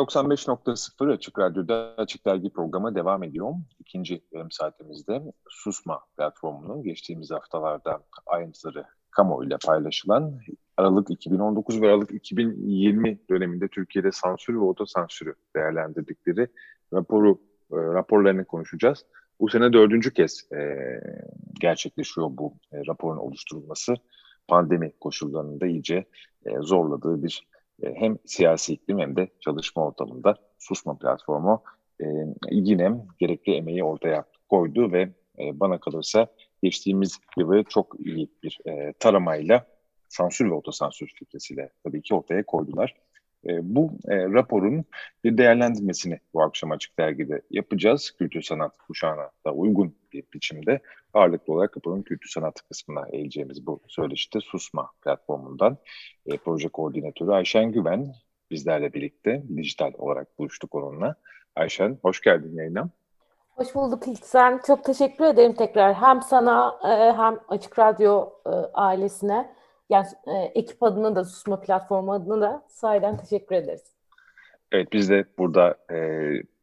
95.0 Açık Radyo'da Açık Dergi programı devam ediyor. İkinci yarım saatimizde Susma platformunun geçtiğimiz haftalarda ayrıntıları kamuoyuyla paylaşılan Aralık 2019 ve Aralık 2020 döneminde Türkiye'de sansür ve otosansürü değerlendirdikleri raporu e, raporlarını konuşacağız. Bu sene dördüncü kez e, gerçekleşiyor bu e, raporun oluşturulması. Pandemi koşullarında iyice e, zorladığı bir hem siyasi iklim hem de çalışma ortamında susma platformu e, yine gerekli emeği ortaya koydu ve e, bana kalırsa geçtiğimiz yılı çok iyi bir e, taramayla sansür ve otosansür filtresiyle tabii ki ortaya koydular. E, bu e, raporun bir değerlendirmesini bu akşam Açık Dergi'de yapacağız. Kültür sanat kuşağına da uygun bir biçimde ağırlıklı olarak raporun kültür sanat kısmına eğileceğimiz bu söyleşide Susma platformundan e, proje koordinatörü Ayşen Güven bizlerle birlikte dijital olarak buluştuk onunla. Ayşen hoş geldin yayına. Hoş bulduk İlksen. Çok teşekkür ederim tekrar. Hem sana e, hem Açık Radyo ailesine yani e, ekip adına da Susma platformu adına da sahiden teşekkür ederiz. Evet biz de burada e,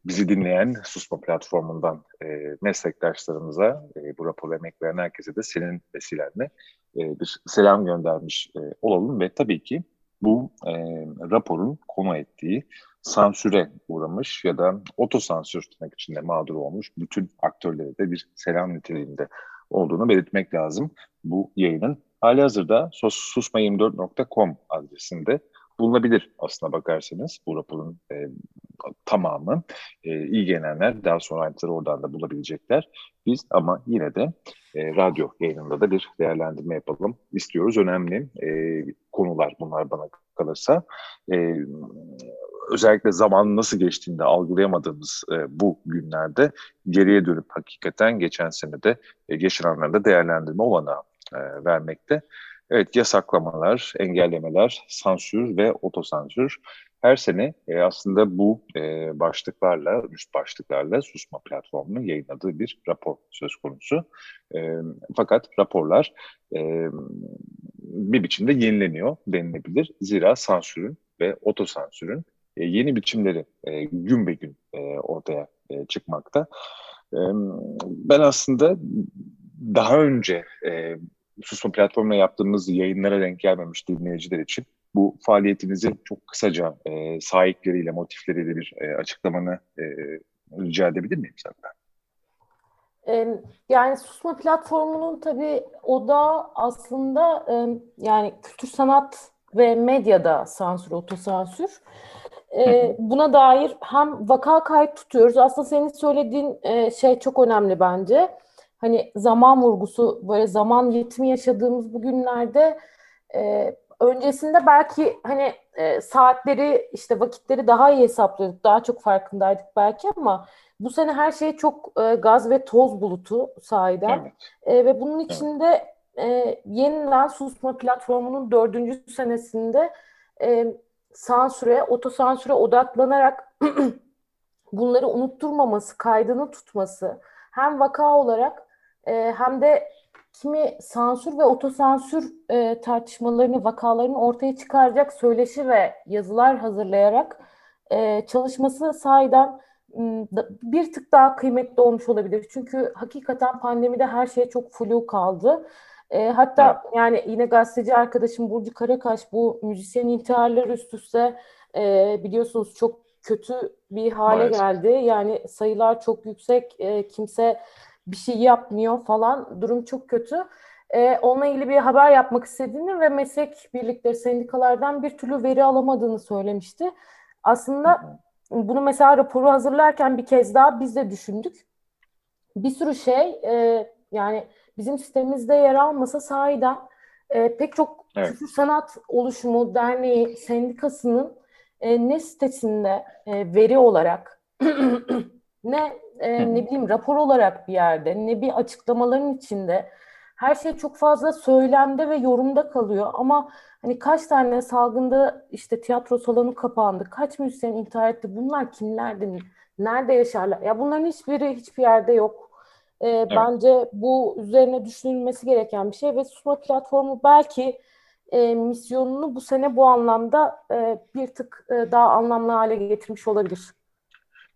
bizi dinleyen Susma platformundan e, meslektaşlarımıza, e, bu raporu emek veren herkese de senin vesilenle e, bir selam göndermiş e, olalım ve tabii ki bu e, raporun konu ettiği sansüre uğramış ya da otosansür tırnak içinde mağdur olmuş bütün aktörlere de bir selam niteliğinde olduğunu belirtmek lazım. Bu yayının hali hazırda susma24.com adresinde bulunabilir aslına bakarsanız bu raporun e, tamamı. E, ilgilenenler daha sonra ayrıntıları oradan da bulabilecekler. Biz ama yine de e, radyo yayınında da bir değerlendirme yapalım istiyoruz. Önemli e, konular bunlar bana kalırsa. E, özellikle zaman nasıl geçtiğini de algılayamadığımız e, bu günlerde geriye dönüp hakikaten geçen senede e, yaşananlarda değerlendirme olanağı e, vermekte. Evet yasaklamalar, engellemeler, sansür ve otosansür her sene e, aslında bu e, başlıklarla, üst başlıklarla Susma platformunun yayınladığı bir rapor söz konusu. E, fakat raporlar e, bir biçimde yenileniyor denilebilir. Zira sansürün ve otosansürün e, yeni biçimleri e, gün be gün e, ortaya e, çıkmakta. E, ben aslında daha önce e, Susma platformuna yaptığımız yayınlara denk gelmemiş dinleyiciler için bu faaliyetinizi çok kısaca e, sahipleriyle, motifleriyle bir e, açıklamanı e, rica edebilir miyim senden? Yani Susma platformunun tabii o da aslında yani kültür sanat ve medyada sansür, otosansür. Buna dair hem vaka kayıt tutuyoruz. Aslında senin söylediğin şey çok önemli bence. Hani zaman vurgusu, böyle zaman yetimi yaşadığımız bu günlerde öncesinde belki hani saatleri işte vakitleri daha iyi hesaplıyorduk, daha çok farkındaydık belki ama bu sene her şey çok gaz ve toz bulutu sahiden evet. ve bunun içinde evet. yeniden susma platformunun dördüncü senesinde sansüre, otosansüre odaklanarak bunları unutturmaması, kaydını tutması hem vaka olarak e, hem de kimi sansür ve otosansür e, tartışmalarını, vakalarını ortaya çıkaracak söyleşi ve yazılar hazırlayarak e, çalışması sahiden bir tık daha kıymetli olmuş olabilir. Çünkü hakikaten pandemide her şey çok flu kaldı. E, hatta evet. yani yine gazeteci arkadaşım Burcu Karakaş bu müzisyen intiharları üst üste e, biliyorsunuz çok kötü bir hale Maalesef. geldi. Yani sayılar çok yüksek. E, kimse bir şey yapmıyor falan. Durum çok kötü. E, onunla ilgili bir haber yapmak istediğini ve meslek birlikleri, sendikalardan bir türlü veri alamadığını söylemişti. Aslında bunu mesela raporu hazırlarken bir kez daha biz de düşündük. Bir sürü şey e, yani bizim sistemimizde yer almasa sahiden e, pek çok evet. sanat oluşumu, derneği, sendikasının e, ne sitesinde e, veri olarak ne e, ne bileyim rapor olarak bir yerde ne bir açıklamaların içinde her şey çok fazla söylemde ve yorumda kalıyor ama hani kaç tane salgında işte tiyatro salonu kapandı, kaç müzisyen intihar etti, bunlar kimlerdi, nerede yaşarlar? Ya bunların hiçbiri hiçbir yerde yok. E, evet. Bence bu üzerine düşünülmesi gereken bir şey ve susma platformu belki e, misyonunu bu sene bu anlamda e, bir tık e, daha anlamlı hale getirmiş olabilir.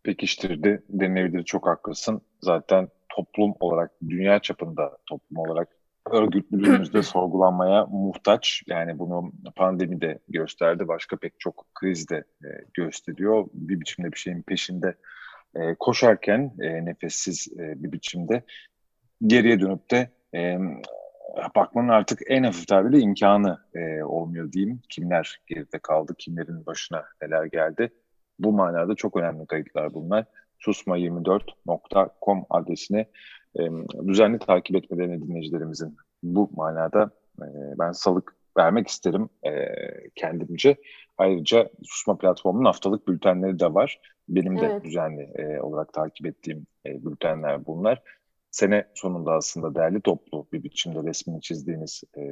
Pekiştirdi denilebilir çok haklısın. Zaten toplum olarak dünya çapında toplum olarak örgütlülüğümüzde sorgulanmaya muhtaç. Yani bunu pandemi de gösterdi. Başka pek çok kriz de e, gösteriyor. Bir biçimde bir şeyin peşinde e, koşarken e, nefessiz e, bir biçimde geriye dönüp de e, bakmanın artık en hafif tabirle imkanı e, olmuyor diyeyim. Kimler geride kaldı, kimlerin başına neler geldi. Bu manada çok önemli kayıtlar bunlar. susma24.com adresine e, düzenli takip etmelerini dinleyicilerimizin bu manada e, ben salık vermek isterim e, kendimce. Ayrıca Susma platformunun haftalık bültenleri de var. Benim de evet. düzenli e, olarak takip ettiğim e, bültenler bunlar. Sene sonunda aslında değerli toplu bir biçimde resmini çizdiğiniz e,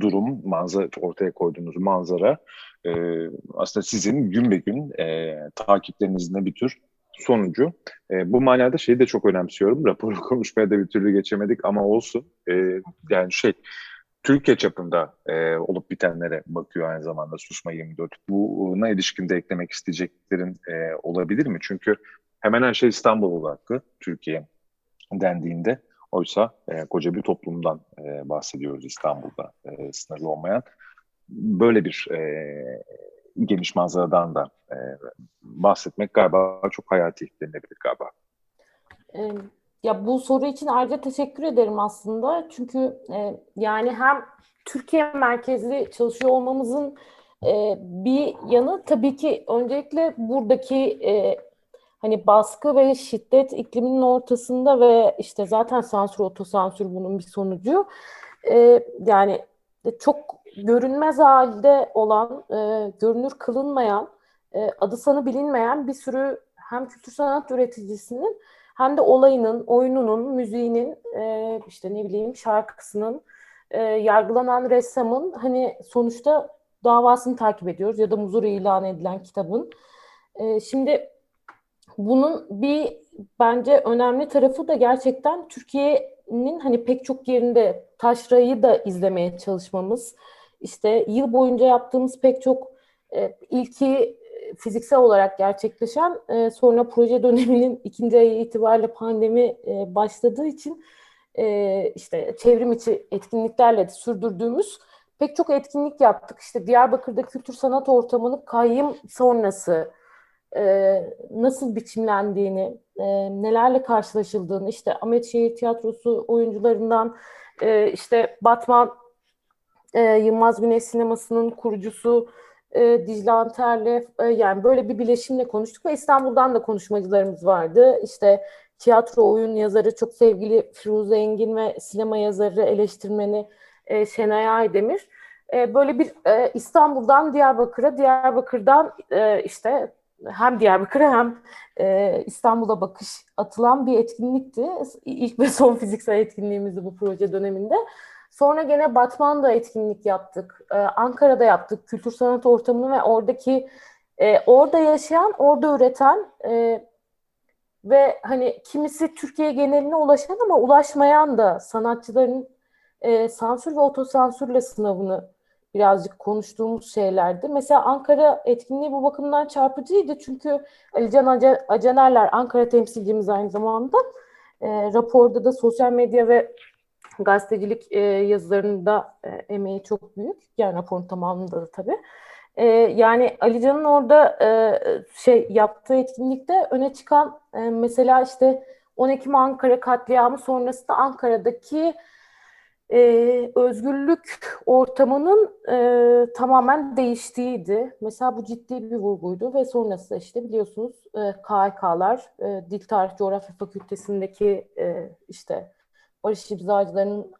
durum, manzara ortaya koyduğunuz manzara e, aslında sizin gün be gün e, takiplerinizin bir tür sonucu. E, bu manada şeyi de çok önemsiyorum. Raporu konuşmaya da bir türlü geçemedik ama olsun. E, yani şey Türkiye çapında e, olup bitenlere bakıyor aynı zamanda Susma 24. Buna ilişkin de eklemek isteyeceklerin e, olabilir mi? Çünkü hemen her şey İstanbul odaklı Türkiye dendiğinde. Oysa e, koca bir toplumdan e, bahsediyoruz İstanbul'da e, sınırlı olmayan. Böyle bir e, geniş manzaradan da e, bahsetmek galiba çok hayati denilebilir galiba. Ya bu soru için ayrıca teşekkür ederim aslında. Çünkü e, yani hem Türkiye merkezli çalışıyor olmamızın e, bir yanı tabii ki öncelikle buradaki e, hani baskı ve şiddet ikliminin ortasında ve işte zaten sansür, otosansür bunun bir sonucu. E, yani çok görünmez halde olan, e, görünür kılınmayan, e, adı sanı bilinmeyen bir sürü hem kültür sanat üreticisinin hem de olayının, oyununun, müziğinin, e, işte ne bileyim şarkısının, e, yargılanan ressamın hani sonuçta davasını takip ediyoruz ya da muzur ilan edilen kitabın. E, şimdi bunun bir bence önemli tarafı da gerçekten Türkiye'nin hani pek çok yerinde taşrayı da izlemeye çalışmamız. İşte yıl boyunca yaptığımız pek çok e, ilki fiziksel olarak gerçekleşen e, sonra proje döneminin ikinci ayı itibariyle pandemi e, başladığı için e, işte çevrim içi etkinliklerle de sürdürdüğümüz pek çok etkinlik yaptık. İşte Diyarbakır'da kültür sanat ortamını kayyım sonrası e, nasıl biçimlendiğini, e, nelerle karşılaşıldığını, işte Ahmet Şehir Tiyatrosu oyuncularından e, işte Batman Yılmaz Güneş Sineması'nın kurucusu e, Dicle Anter'le yani böyle bir bileşimle konuştuk ve İstanbul'dan da konuşmacılarımız vardı. İşte tiyatro oyun yazarı çok sevgili Firuze Engin ve sinema yazarı eleştirmeni e, Şenay Aydemir. Böyle bir İstanbul'dan Diyarbakır'a, Diyarbakır'dan işte hem Diyarbakır'a hem e, İstanbul'a bakış atılan bir etkinlikti. İlk ve son fiziksel etkinliğimizdi bu proje döneminde. Sonra gene Batman'da etkinlik yaptık. Ee, Ankara'da yaptık. Kültür sanat ortamını ve oradaki e, orada yaşayan, orada üreten e, ve hani kimisi Türkiye geneline ulaşan ama ulaşmayan da sanatçıların e, sansür ve otosansürle sınavını birazcık konuştuğumuz şeylerdi. Mesela Ankara etkinliği bu bakımdan çarpıcıydı. Çünkü Alican Acanerler Ankara temsilcimiz aynı zamanda. E, raporda da sosyal medya ve gazetecilik e, yazılarında e, emeği çok büyük. Yani raporun tamamında da tabii. E, yani Alican'ın orada e, şey yaptığı etkinlikte öne çıkan e, mesela işte 10 Ekim Ankara katliamı sonrasında Ankara'daki e, özgürlük ortamının e, tamamen değiştiğiydi. Mesela bu ciddi bir vurguydu ve sonrasında işte biliyorsunuz e, KHK'lar, e, Dil Tarih Coğrafya Fakültesindeki e, işte barış imzacılarının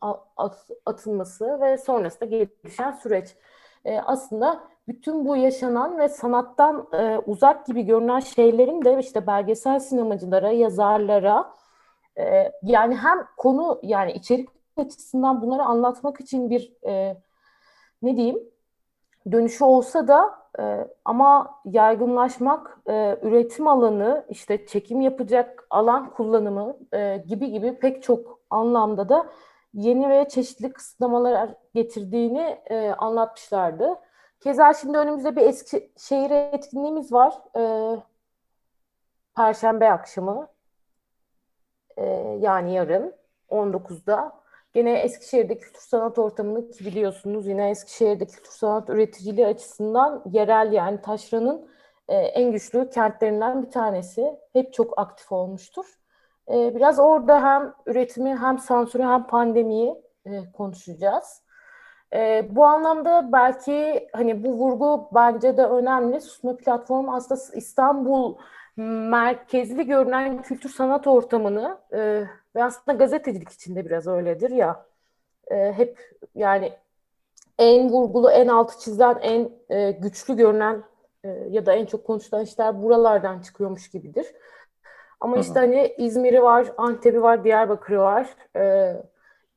atılması ve sonrasında gelişen süreç. E, aslında bütün bu yaşanan ve sanattan e, uzak gibi görünen şeylerin de işte belgesel sinemacılara, yazarlara e, yani hem konu yani içerik açısından bunları anlatmak için bir e, ne diyeyim dönüşü olsa da e, ama yaygınlaşmak, e, üretim alanı, işte çekim yapacak alan kullanımı e, gibi gibi pek çok anlamda da yeni ve çeşitli kısıtlamalar getirdiğini e, anlatmışlardı. Keza şimdi önümüzde bir eski şehir etkinliğimiz var. E, Perşembe akşamı. E, yani yarın 19'da. Gene Eskişehir'de kültür sanat ortamını ki biliyorsunuz yine Eskişehir'de kültür sanat üreticiliği açısından yerel yani taşranın e, en güçlü kentlerinden bir tanesi. Hep çok aktif olmuştur. E, biraz orada hem üretimi hem sansürü hem pandemiyi e, konuşacağız. E, bu anlamda belki hani bu vurgu bence de önemli. Susma platformu aslında İstanbul merkezli görünen kültür sanat ortamını e, ve aslında gazetecilik içinde biraz öyledir ya e, hep yani en vurgulu, en altı çizilen, en e, güçlü görünen e, ya da en çok konuşulan işler buralardan çıkıyormuş gibidir. Ama işte hani İzmir'i var, Antep'i var, Diyarbakır'ı var. E,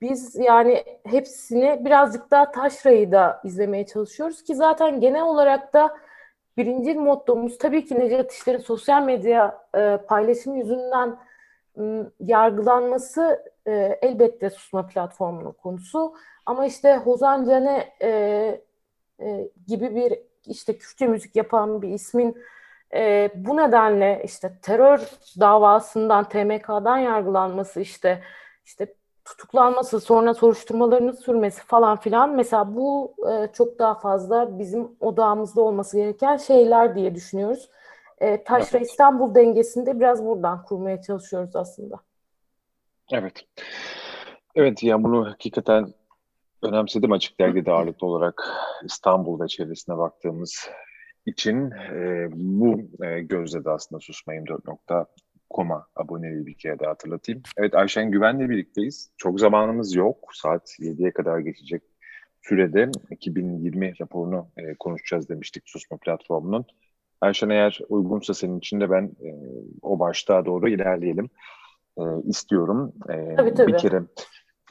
biz yani hepsini birazcık daha taşrayı da izlemeye çalışıyoruz ki zaten genel olarak da birinci mottomuz tabii ki Necdet İşler'in sosyal medya e, paylaşımı yüzünden yargılanması e, elbette susma platformunun konusu. Ama işte Hozan Cane e, e, gibi bir işte Kürtçe müzik yapan bir ismin e, bu nedenle işte terör davasından TMK'dan yargılanması işte işte tutuklanması, sonra soruşturmalarının sürmesi falan filan mesela bu e, çok daha fazla bizim odağımızda olması gereken şeyler diye düşünüyoruz. E, Taşra evet. İstanbul dengesinde biraz buradan kurmaya çalışıyoruz aslında. Evet. Evet yani bunu hakikaten önemsedim açık dergide ağırlıklı olarak İstanbul ve çevresine baktığımız için e, bu e, gözle de aslında susmayım 4 nokta Koma aboneliği bir kere daha hatırlatayım. Evet Ayşen Güven'le birlikteyiz. Çok zamanımız yok. Saat 7'ye kadar geçecek sürede 2020 raporunu e, konuşacağız demiştik Susma platformunun. Ayşen eğer uygunsa senin için de ben e, o başlığa doğru ilerleyelim e, istiyorum. E, tabii tabii. Bir kere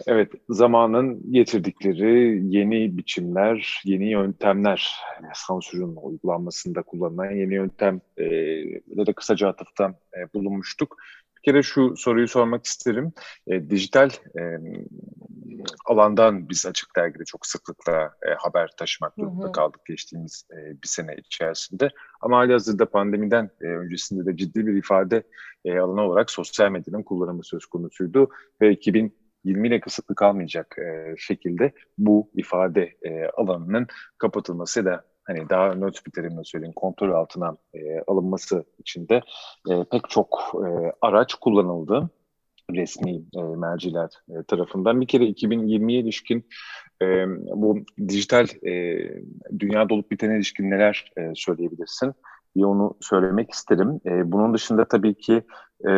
Evet, zamanın getirdikleri yeni biçimler, yeni yöntemler, yani sansürün uygulanmasında kullanılan yeni yöntem e, de kısaca atıfta e, bulunmuştuk. Bir kere şu soruyu sormak isterim. E, dijital e, alandan biz Açık Dergi'de çok sıklıkla e, haber taşımak durumunda kaldık geçtiğimiz e, bir sene içerisinde. Ama hali hazırda pandemiden e, öncesinde de ciddi bir ifade e, alanı olarak sosyal medyanın kullanımı söz konusuydu ve 2000 20 ile kısıtlı kalmayacak e, şekilde bu ifade e, alanının kapatılması da hani daha nötr bir terimle söyleyeyim kontrol altına e, alınması için de e, pek çok e, araç kullanıldı resmi e, merciler e, tarafından. Bir kere 2020'ye ilişkin e, bu dijital e, dünya dolup bitene ilişkin neler e, söyleyebilirsin? diye onu söylemek isterim. E, bunun dışında tabii ki e,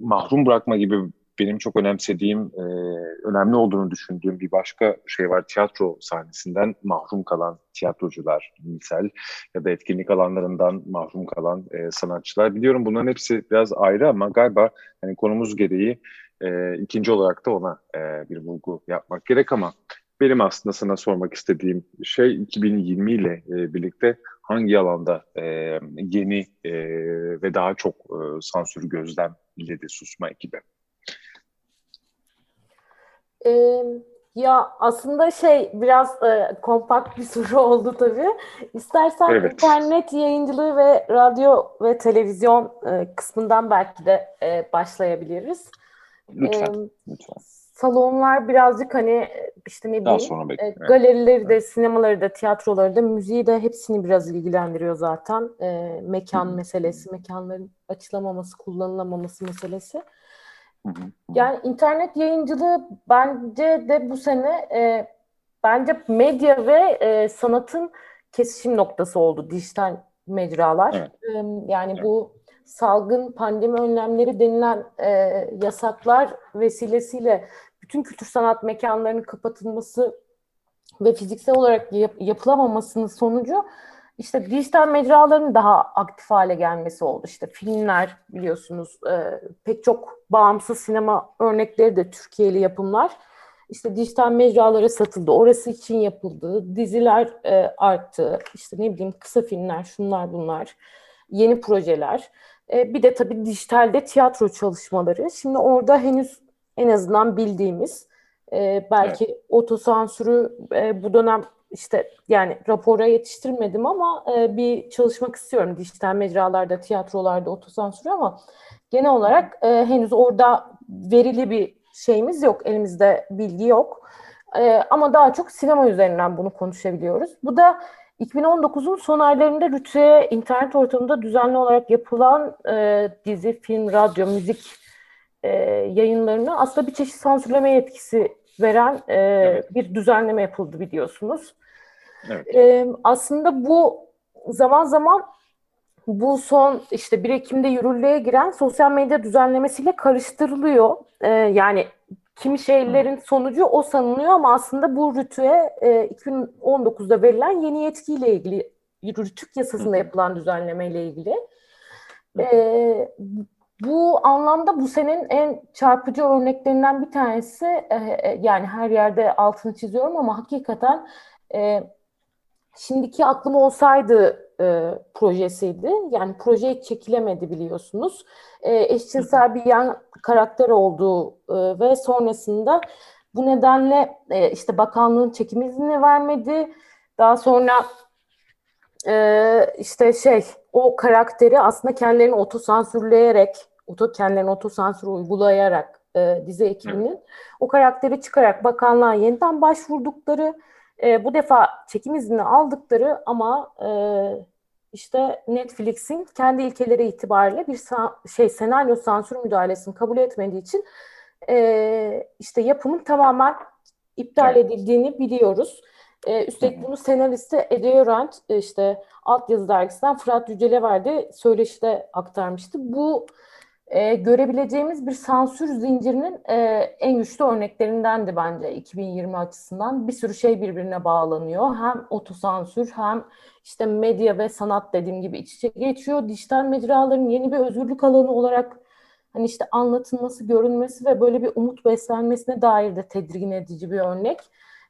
mahrum bırakma gibi benim çok önemsediğim, e, önemli olduğunu düşündüğüm bir başka şey var. Tiyatro sahnesinden mahrum kalan tiyatrocular misal ya da etkinlik alanlarından mahrum kalan e, sanatçılar. Biliyorum bunların hepsi biraz ayrı ama galiba hani konumuz gereği e, ikinci olarak da ona e, bir vurgu yapmak gerek ama benim aslında sana sormak istediğim şey 2020 ile e, birlikte hangi alanda e, yeni e, ve daha çok e, sansürü gözlemledi susma ekibi? Ee, ya aslında şey biraz e, kompakt bir soru oldu tabii. İstersen evet. internet yayıncılığı ve radyo ve televizyon e, kısmından belki de e, başlayabiliriz. Lütfen, ee, lütfen. Salonlar birazcık hani işte ne bileyim e, galerileri de, evet. sinemaları da, tiyatroları da, müziği de hepsini biraz ilgilendiriyor zaten. E, mekan Hı. meselesi, mekanların açılamaması, kullanılamaması meselesi. Yani internet yayıncılığı bence de bu sene e, bence medya ve e, sanatın kesişim noktası oldu dijital mecralar. Evet. E, yani evet. bu salgın pandemi önlemleri denilen e, yasaklar vesilesiyle bütün kültür sanat mekanlarının kapatılması ve fiziksel olarak yap- yapılamamasının sonucu işte dijital mecraların daha aktif hale gelmesi oldu. İşte filmler biliyorsunuz e, pek çok bağımsız sinema örnekleri de Türkiye'li yapımlar. İşte dijital mecralara satıldı. Orası için yapıldı. Diziler e, arttı. İşte ne bileyim kısa filmler, şunlar bunlar. Yeni projeler. E, bir de tabii dijitalde tiyatro çalışmaları. Şimdi orada henüz en azından bildiğimiz E, belki evet. otosansürü e, bu dönem işte yani rapora yetiştirmedim ama e, bir çalışmak istiyorum dijital mecralarda, tiyatrolarda otosansürü ama genel olarak e, henüz orada verili bir şeyimiz yok, elimizde bilgi yok. E, ama daha çok sinema üzerinden bunu konuşabiliyoruz. Bu da 2019'un son aylarında Rütü'ye internet ortamında düzenli olarak yapılan e, dizi, film, radyo, müzik e, yayınlarını aslında bir çeşit sansürleme yetkisi veren e, evet. bir düzenleme yapıldı biliyorsunuz. Evet. E, aslında bu zaman zaman bu son işte 1 Ekim'de yürürlüğe giren sosyal medya düzenlemesiyle karıştırılıyor. E, yani kimi şeylerin sonucu o sanılıyor ama aslında bu rütüye e, 2019'da verilen yeni yetkiyle ilgili rütük yasasında yapılan düzenlemeyle ilgili. E, bu anlamda bu senin en çarpıcı örneklerinden bir tanesi e, yani her yerde altını çiziyorum ama hakikaten e, şimdiki aklım olsaydı e, projesiydi. Yani proje çekilemedi biliyorsunuz. E, eşcinsel bir yan karakter olduğu e, ve sonrasında bu nedenle e, işte bakanlığın çekim izni vermedi. Daha sonra e, işte şey o karakteri aslında kendilerini otosansürleyerek, oto kendilerini otosansür uygulayarak e, dizi ekibinin o karakteri çıkarak bakanlığa yeniden başvurdukları e, bu defa çekim izni aldıkları ama e, işte Netflix'in kendi ilkeleri itibariyle bir şey senaryo sansür müdahalesini kabul etmediği için e, işte yapımın tamamen iptal evet. edildiğini biliyoruz. E, üstelik bunu senaristi Ede Yorant e, işte Alt Yazı Dergisi'nden Fırat Yücel'e verdi söyleşide aktarmıştı. Bu e, görebileceğimiz bir sansür zincirinin e, en güçlü örneklerindendi bence 2020 açısından. Bir sürü şey birbirine bağlanıyor. Hem otosansür hem işte medya ve sanat dediğim gibi iç içe geçiyor. Dijital mecraların yeni bir özgürlük alanı olarak hani işte anlatılması, görünmesi ve böyle bir umut beslenmesine dair de tedirgin edici bir örnek.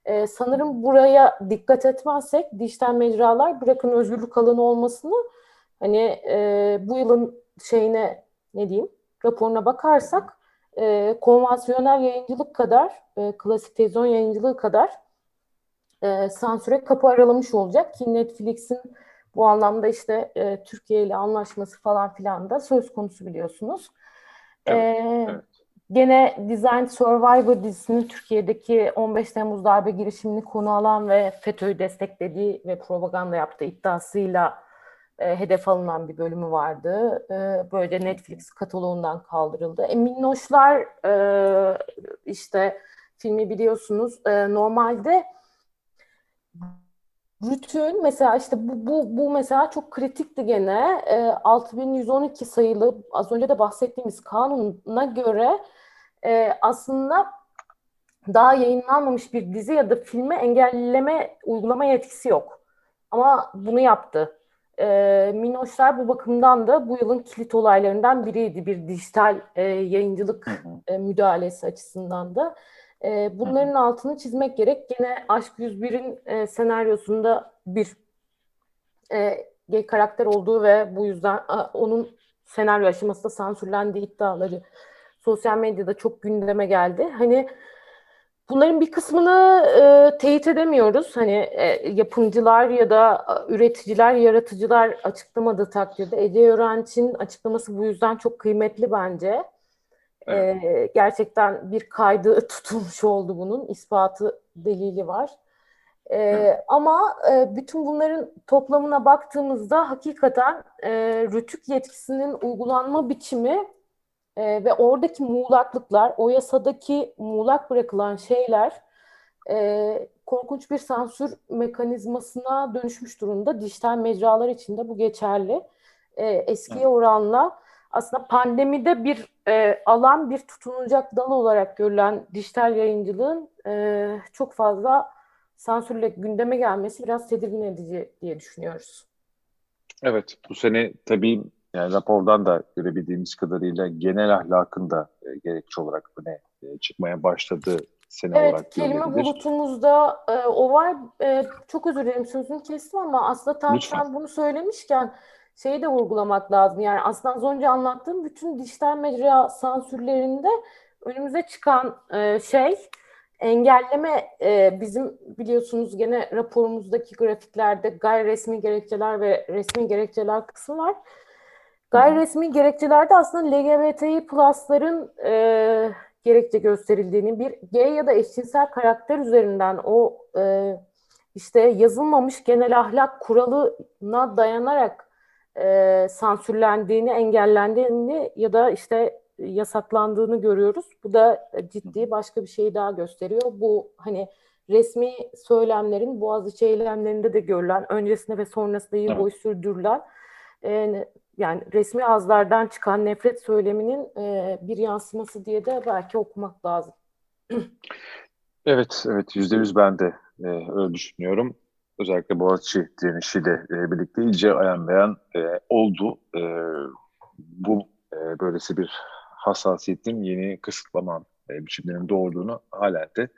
Ee, sanırım buraya dikkat etmezsek dijital mecralar bırakın özgürlük alanı olmasını hani e, bu yılın şeyine ne diyeyim raporuna bakarsak e, konvansiyonel yayıncılık kadar, e, klasik televizyon yayıncılığı kadar e, sansüre kapı aralamış olacak ki Netflix'in bu anlamda işte e, Türkiye ile anlaşması falan filan da söz konusu biliyorsunuz. Evet, ee, evet. Gene Design Survivor dizisinin Türkiye'deki 15 Temmuz darbe girişimini konu alan ve FETÖ'yü desteklediği ve propaganda yaptığı iddiasıyla e, hedef alınan bir bölümü vardı. E, böyle Netflix kataloğundan kaldırıldı. E, Minnoşlar e, işte filmi biliyorsunuz e, normalde Rütün mesela işte bu, bu, bu mesela çok kritikti gene. E, 6112 sayılı az önce de bahsettiğimiz kanuna göre e, aslında daha yayınlanmamış bir dizi ya da filme engelleme uygulama yetkisi yok. Ama bunu yaptı. E, Minoşlar bu bakımdan da bu yılın kilit olaylarından biriydi. Bir dijital e, yayıncılık e, müdahalesi açısından da. E, bunların altını çizmek gerek. Gene Aşk 101'in e, senaryosunda bir e, gay karakter olduğu ve bu yüzden a, onun senaryo aşamasında sansürlendiği iddiaları sosyal medyada çok gündeme geldi. Hani Bunların bir kısmını e, teyit edemiyoruz. Hani e, yapımcılar ya da üreticiler, yaratıcılar açıklamadığı takdirde Ece Öğrenç'in açıklaması bu yüzden çok kıymetli bence. E, evet. E, gerçekten bir kaydı tutulmuş oldu bunun. ispatı delili var. E, evet. Ama e, bütün bunların toplamına baktığımızda hakikaten e, rütük yetkisinin uygulanma biçimi e, ve oradaki muğlaklıklar, o yasadaki muğlak bırakılan şeyler e, korkunç bir sansür mekanizmasına dönüşmüş durumda. Dijital mecralar içinde bu geçerli. E, eskiye oranla aslında pandemide bir e, alan, bir tutunacak dal olarak görülen dijital yayıncılığın e, çok fazla sansürle gündeme gelmesi biraz tedirgin edici diye düşünüyoruz. Evet, bu sene tabii yani rapordan da görebildiğimiz kadarıyla genel ahlakın da e, gerekçe olarak öne e, çıkmaya başladığı sene evet, olarak kelime bulutumuzda e, o var. E, çok özür dilerim sözünü kestim ama aslında tam sen bunu söylemişken şeyi de vurgulamak lazım. Yani aslında az önce anlattığım bütün dijital mecra sansürlerinde önümüze çıkan e, şey engelleme e, bizim biliyorsunuz gene raporumuzdaki grafiklerde gayri resmi gerekçeler ve resmi gerekçeler kısmı var. Gayri resmi gerekçelerde aslında LGBTİ plusların e, gerekçe gösterildiğini bir gay ya da eşcinsel karakter üzerinden o e, işte yazılmamış genel ahlak kuralına dayanarak e, sansürlendiğini, engellendiğini ya da işte yasaklandığını görüyoruz. Bu da ciddi başka bir şey daha gösteriyor. Bu hani resmi söylemlerin Boğaziçi eylemlerinde de görülen, öncesinde ve sonrasında yıl boyu sürdürülen e, yani resmi ağızlardan çıkan nefret söyleminin e, bir yansıması diye de belki okumak lazım. Evet, evet yüzde yüz ben de e, öyle düşünüyorum. Özellikle Boğaziçi direnişiyle e, birlikte iyice ayan beyan e, oldu. E, bu e, böylesi bir hassasiyetin yeni kısıtlama e, biçimlerinin doğurduğunu halen de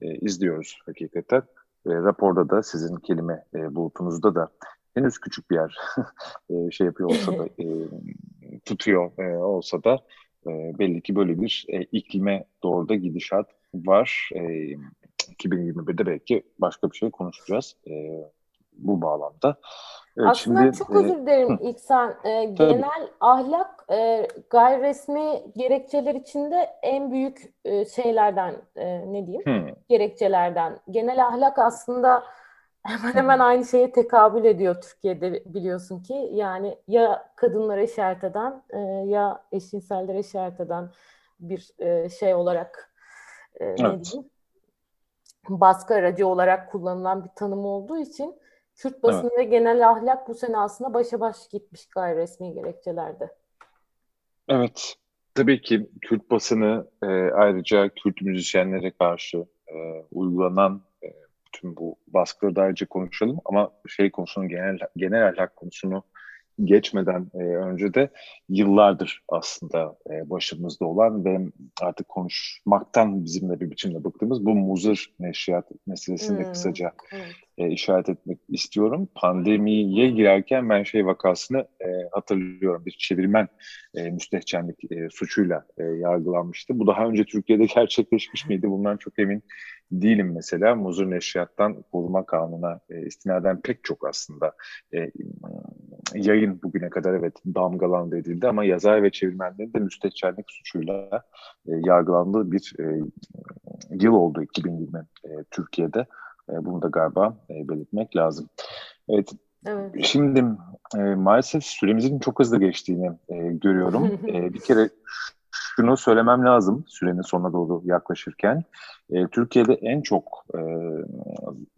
e, izliyoruz hakikaten. E, raporda da sizin kelime e, bulutunuzda da henüz küçük bir yer e, şey yapıyor olsa da e, tutuyor e, olsa da e, belli ki böyle bir e, iklime doğru da gidişat var. E, 2021'de belki başka bir şey konuşacağız e, bu bağlamda. Evet, Aslında şimdi, çok özür dilerim e, İhsan. E, genel ahlak e, gayri resmi gerekçeler içinde en büyük e, şeylerden e, ne diyeyim? Hı. Gerekçelerden. Genel ahlak aslında hemen hemen aynı şeye tekabül ediyor Türkiye'de biliyorsun ki. Yani ya kadınlara işaret eden e, ya eşcinsellere işaret eden bir e, şey olarak e, evet. ne diyeyim? Baskı aracı olarak kullanılan bir tanım olduğu için Kürt basını evet. ve genel ahlak bu sene aslında başa baş gitmiş gayri resmi gerekçelerde. Evet. Tabii ki Kürt basını e, ayrıca Kürt müzisyenlere karşı e, uygulanan e, tüm bu baskıları da ayrıca konuşalım ama şey konusunu genel genel ahlak konusunu geçmeden e, önce de yıllardır aslında e, başımızda olan ve artık konuşmaktan bizimle bir biçimde bıktığımız bu muzır neşriyat meselesini hmm, kısaca evet. e, işaret etmek istiyorum. Pandemiye girerken ben şey vakasını hatırlıyorum. Bir çevirmen e, müstehcenlik e, suçuyla e, yargılanmıştı. Bu daha önce Türkiye'de gerçekleşmiş miydi? Bundan çok emin değilim mesela. Muzur Neşriyat'tan koruma kanuna e, istinaden pek çok aslında e, yayın bugüne kadar evet damgalandı edildi ama yazar ve çevirmenlerin de müstehcenlik suçuyla e, yargılandığı bir e, yıl oldu 2020 e, Türkiye'de. E, bunu da galiba e, belirtmek lazım. Evet, Evet. Şimdi e, maalesef süremizin çok hızlı geçtiğini e, görüyorum. e, bir kere şunu söylemem lazım sürenin sonuna doğru yaklaşırken. E, Türkiye'de en çok e,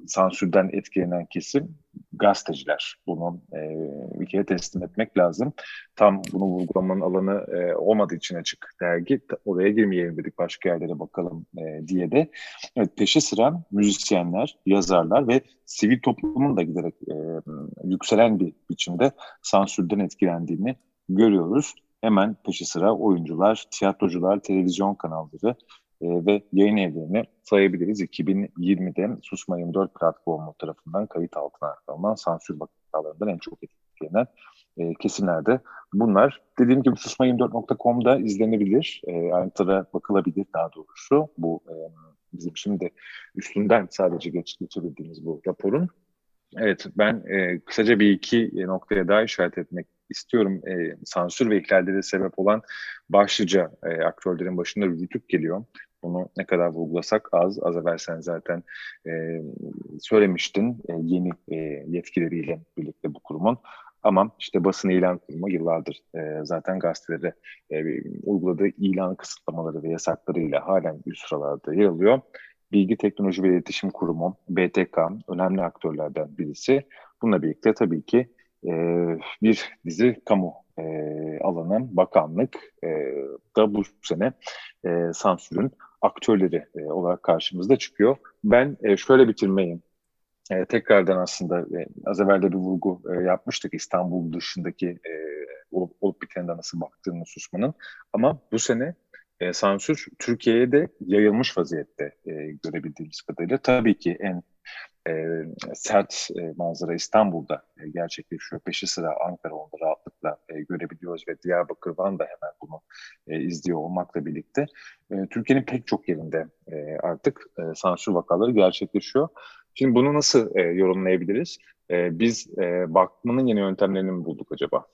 sansürden etkilenen kesim gazeteciler. Bunu e, kere teslim etmek lazım. Tam bunu vurgulamanın alanı e, olmadığı için açık dergi. Oraya girmeyelim dedik başka yerlere bakalım e, diye de. Evet, peşi sıra müzisyenler, yazarlar ve sivil toplumun da giderek e, yükselen bir biçimde sansürden etkilendiğini görüyoruz hemen peşi sıra oyuncular, tiyatrocular, televizyon kanalları e, ve yayın evlerini sayabiliriz. 2020'de Susma 24 platformu tarafından kayıt altına alınan sansür vakalarından en çok etkilenen e, kesimlerde bunlar. Dediğim gibi susma24.com'da izlenebilir, e, ayrıntılara bakılabilir daha doğrusu. Bu e, bizim şimdi üstünden sadece geç geçebildiğimiz bu raporun. Evet, ben e, kısaca bir iki noktaya daha işaret etmek istiyorum. E, sansür ve ihlallere sebep olan başlıca e, aktörlerin başında rütük geliyor. Bunu ne kadar vurgulasak az. Az evvel sen zaten e, söylemiştin e, yeni e, yetkileriyle birlikte bu kurumun. Ama işte basın ilan kurumu yıllardır e, zaten gazetelere e, uyguladığı ilan kısıtlamaları ve yasaklarıyla halen üst sıralarda yer alıyor. Bilgi Teknoloji ve İletişim Kurumu, BTK önemli aktörlerden birisi. Bununla birlikte tabii ki e, bir dizi kamu e, alanı, bakanlık e, da bu sene e, sansürün aktörleri e, olarak karşımızda çıkıyor. Ben e, şöyle bitirmeyi e, tekrardan aslında e, az evvel de bir vurgu e, yapmıştık İstanbul dışındaki e, olup, olup bitenden nasıl baktığını susmanın. Ama bu sene e, sansür Türkiye'ye de yayılmış vaziyette e, görebildiğimiz kadarıyla. Tabii ki en e, sert e, manzara İstanbul'da e, gerçekleşiyor. Peşi sıra Ankara onu rahatlıkla e, görebiliyoruz ve Diyarbakır Van da hemen bunu e, izliyor olmakla birlikte e, Türkiye'nin pek çok yerinde e, artık e, sansür vakaları gerçekleşiyor. Şimdi bunu nasıl e, yorumlayabiliriz? E, biz e, bakmanın yeni yöntemlerini mi bulduk acaba?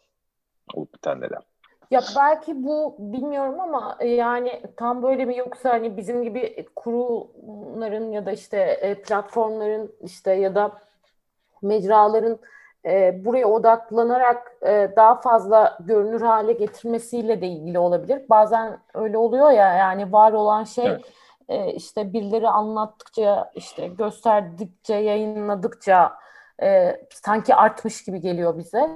Olup bitenlere. Ya belki bu bilmiyorum ama e, yani tam böyle mi yoksa hani bizim gibi kurumların ya da işte e, platformların işte ya da mecraların e, buraya odaklanarak e, daha fazla görünür hale getirmesiyle de ilgili olabilir. Bazen öyle oluyor ya yani var olan şey evet. e, işte birileri anlattıkça işte gösterdikçe yayınladıkça e, sanki artmış gibi geliyor bize.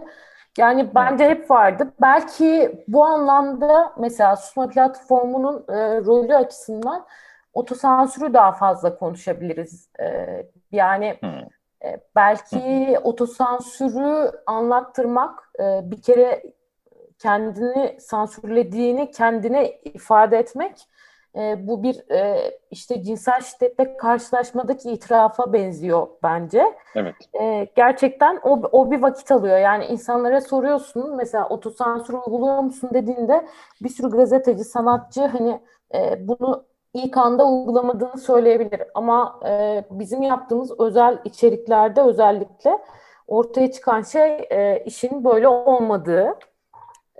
Yani bence evet. hep vardı. Belki bu anlamda mesela susma platformunun e, rolü açısından otosansürü daha fazla konuşabiliriz. E, yani hmm. e, belki hmm. otosansürü anlattırmak e, bir kere kendini sansürlediğini kendine ifade etmek e, bu bir e, işte cinsel şiddetle karşılaşmadaki itirafa benziyor bence. Evet. E, gerçekten o, o bir vakit alıyor. Yani insanlara soruyorsun mesela otosansür uyguluyor musun dediğinde bir sürü gazeteci, sanatçı hani e, bunu ilk anda uygulamadığını söyleyebilir. Ama e, bizim yaptığımız özel içeriklerde özellikle ortaya çıkan şey e, işin böyle olmadığı.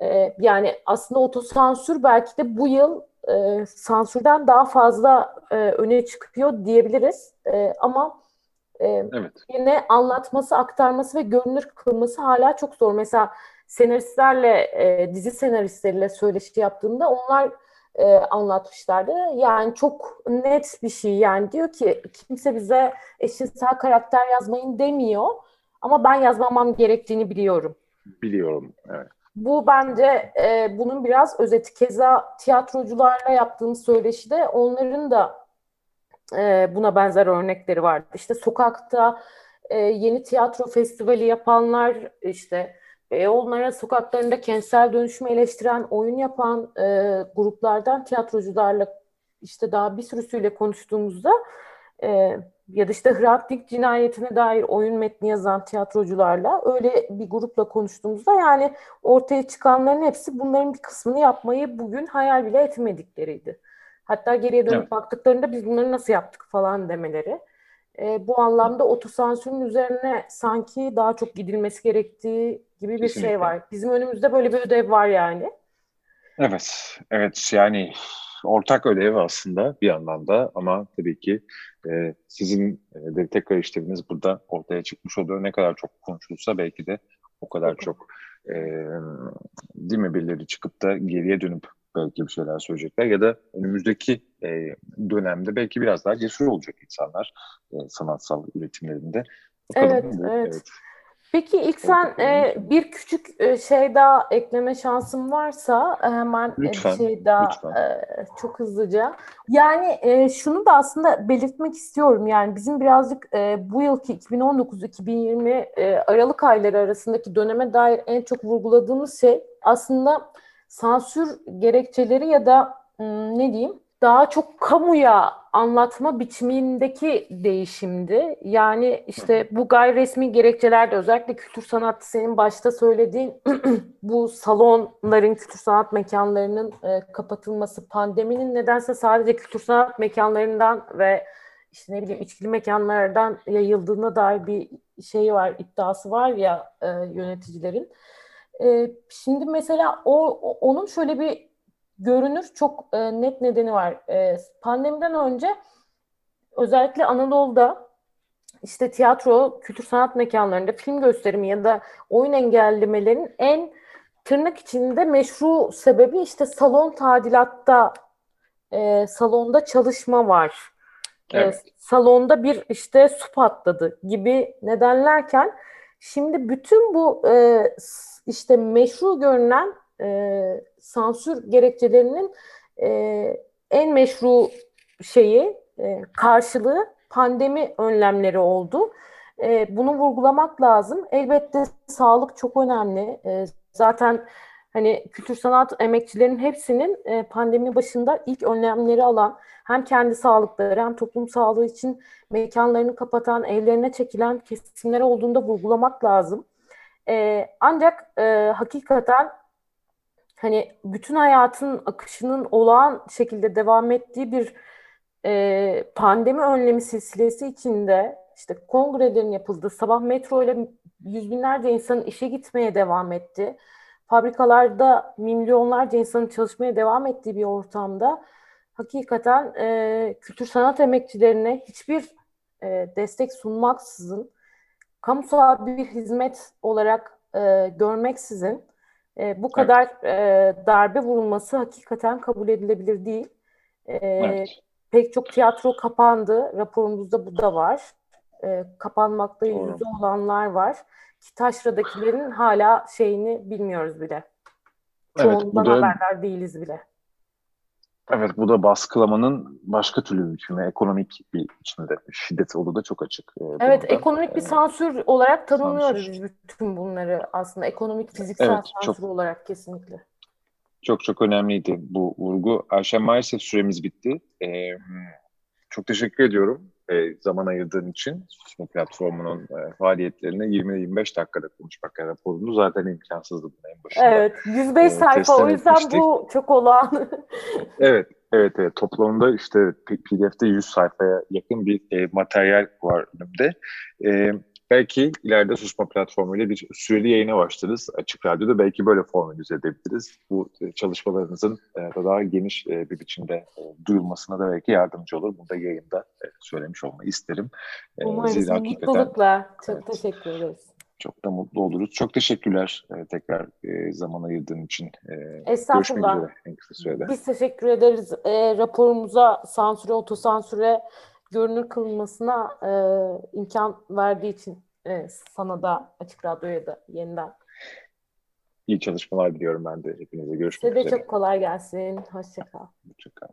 E, yani aslında otosansür belki de bu yıl e, sansürden daha fazla e, öne çıkıyor diyebiliriz. E, ama e, evet. yine anlatması, aktarması ve görünür kılması hala çok zor. Mesela senaristlerle, e, dizi senaristleriyle söyleşi yaptığımda onlar e, anlatmışlardı. Yani çok net bir şey yani diyor ki kimse bize eşcinsel karakter yazmayın demiyor ama ben yazmamam gerektiğini biliyorum. Biliyorum, evet. Bu bence e, bunun biraz özeti. Keza tiyatrocularla yaptığımız söyleşide onların da e, buna benzer örnekleri vardı. İşte sokakta e, yeni tiyatro festivali yapanlar, işte Beyoğlu'nun sokaklarında kentsel dönüşümü eleştiren, oyun yapan e, gruplardan tiyatrocularla işte daha bir sürüsüyle konuştuğumuzda e, ya da işte Hrant Dink cinayetine dair oyun metni yazan tiyatrocularla öyle bir grupla konuştuğumuzda yani ortaya çıkanların hepsi bunların bir kısmını yapmayı bugün hayal bile etmedikleriydi. Hatta geriye dönüp evet. baktıklarında biz bunları nasıl yaptık falan demeleri. E, bu anlamda otosansürün üzerine sanki daha çok gidilmesi gerektiği gibi bir şey Kesinlikle. şey var. Bizim önümüzde böyle bir ödev var yani. Evet, evet yani ortak ödev aslında bir anlamda ama tabii ki e, sizin e, de tekrar işleriniz burada ortaya çıkmış oluyor. Ne kadar çok konuşulsa belki de o kadar okay. çok e, değil mi birileri çıkıp da geriye dönüp belki bir şeyler söyleyecekler ya da önümüzdeki e, dönemde belki biraz daha cesur olacak insanlar e, sanatsal üretimlerinde. Bakalım, evet, bu, evet. evet. Peki ilk sen e, bir küçük e, şey daha ekleme şansım varsa e, hemen lütfen, bir şey daha e, çok hızlıca. Yani e, şunu da aslında belirtmek istiyorum. Yani bizim birazcık e, bu yılki 2019-2020 e, Aralık ayları arasındaki döneme dair en çok vurguladığımız şey aslında sansür gerekçeleri ya da ne diyeyim daha çok kamuya anlatma biçimindeki değişimdi. Yani işte bu gayri resmi gerekçelerde özellikle kültür sanatı senin başta söylediğin bu salonların, kültür sanat mekanlarının e, kapatılması, pandeminin nedense sadece kültür sanat mekanlarından ve işte ne bileyim içkili mekanlardan yayıldığına dair bir şey var, iddiası var ya e, yöneticilerin. E, şimdi mesela o, onun şöyle bir görünür çok e, net nedeni var. E, pandemiden önce özellikle Anadolu'da işte tiyatro, kültür sanat mekanlarında film gösterimi ya da oyun engellemelerinin en tırnak içinde meşru sebebi işte salon tadilatta e, salonda çalışma var. E, evet. E, salonda bir işte su patladı gibi nedenlerken şimdi bütün bu e, işte meşru görünen e, sansür gerekçelerinin e, en meşru şeyi e, karşılığı pandemi önlemleri oldu. E, bunu vurgulamak lazım. Elbette sağlık çok önemli. E, zaten hani kültür sanat emekçilerin hepsinin e, pandemi başında ilk önlemleri alan hem kendi sağlıkları hem toplum sağlığı için mekanlarını kapatan, evlerine çekilen kesimler olduğunda vurgulamak lazım. E, ancak e, hakikaten hani bütün hayatın akışının olağan şekilde devam ettiği bir e, pandemi önlemi silsilesi içinde işte kongrelerin yapıldığı, sabah metro ile yüz binlerce insanın işe gitmeye devam etti. Fabrikalarda milyonlarca insanın çalışmaya devam ettiği bir ortamda hakikaten e, kültür sanat emekçilerine hiçbir e, destek sunmaksızın, kamusal bir hizmet olarak e, görmeksizin e, bu kadar evet. e, darbe vurulması hakikaten kabul edilebilir değil. E, evet. Pek çok tiyatro kapandı. Raporumuzda bu da var. E, kapanmakta yüzde olanlar var. Ki taşradakilerin hala şeyini bilmiyoruz bile. Çoğundan da, haberdar değiliz bile. Evet bu da baskılamanın başka türlü bir biçimi, ekonomik bir biçimde şiddet olduğu da çok açık. E, evet burada. ekonomik bir ee, sansür olarak tanımlıyoruz sansür. bütün bunları aslında. Ekonomik, fiziksel evet, sansür çok, olarak kesinlikle. Çok çok önemliydi bu vurgu. Ayşe maalesef süremiz bitti. Ee, çok teşekkür ediyorum e, zaman ayırdığın için Susma platformunun e, faaliyetlerini 20-25 dakikada konuşmak raporunu zaten imkansızdı bunun en başında. Evet 105 e, sayfa o yüzden etmiştik. bu çok olağan. evet evet evet toplamında işte PDF'de 100 sayfaya yakın bir e, materyal var önümde. E, Belki ileride susma platformuyla bir süreli yayına başlarız. Açık Radyo'da belki böyle formülize edebiliriz. Bu e, çalışmalarınızın e, daha geniş e, bir biçimde duyulmasına da belki yardımcı olur. Bunu da yayında söylemiş olmayı isterim. Umarız. Zira Mutlulukla. Çok evet, teşekkür ederiz. Çok da mutlu oluruz. Çok teşekkürler tekrar zaman ayırdığın için. Estağfurullah. Görüşmek üzere en kısa sürede. Biz teşekkür ederiz. E, raporumuza sansüre, otosansüre görünür kılınmasına e, imkan verdiği için e, sana da Açık Radyo'ya da yeniden. İyi çalışmalar diliyorum ben de hepinize. Görüşmek Size üzere. Size de çok kolay gelsin. Hoşçakal. Hoşçakal.